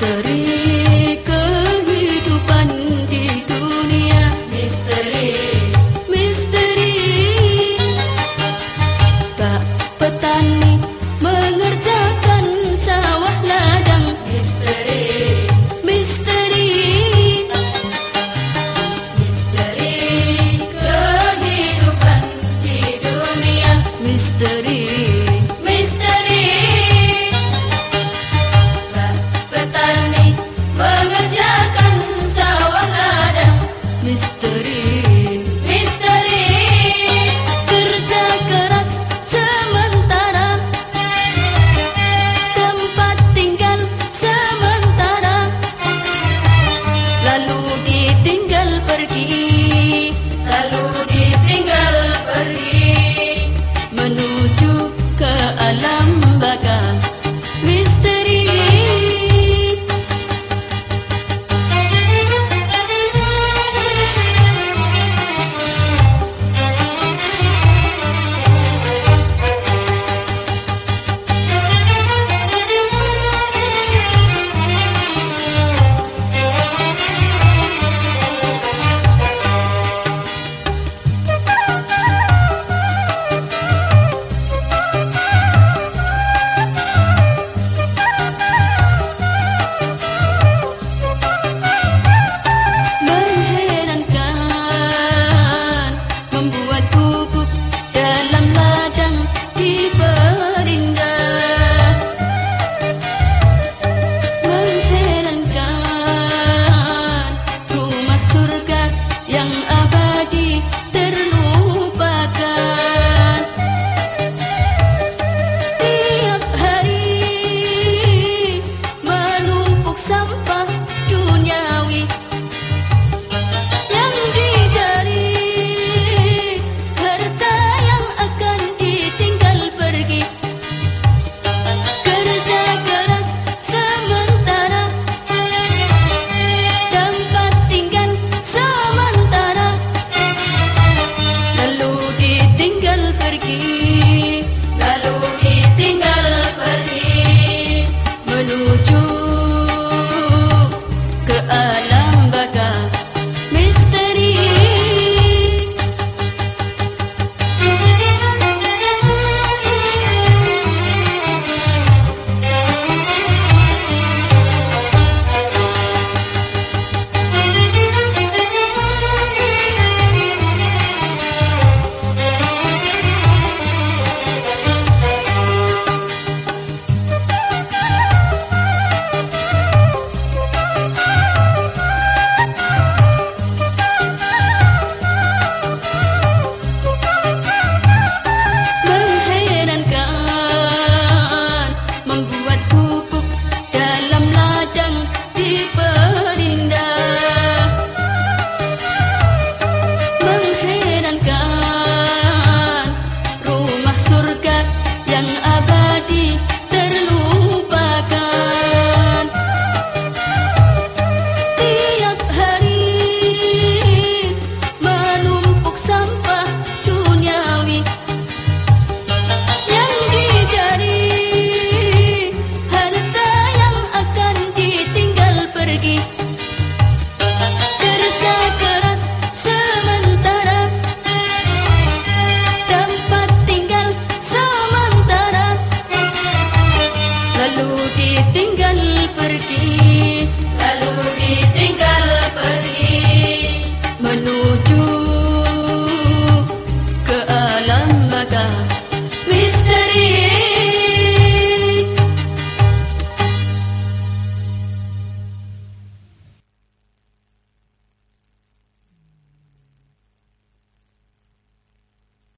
pergi pergi की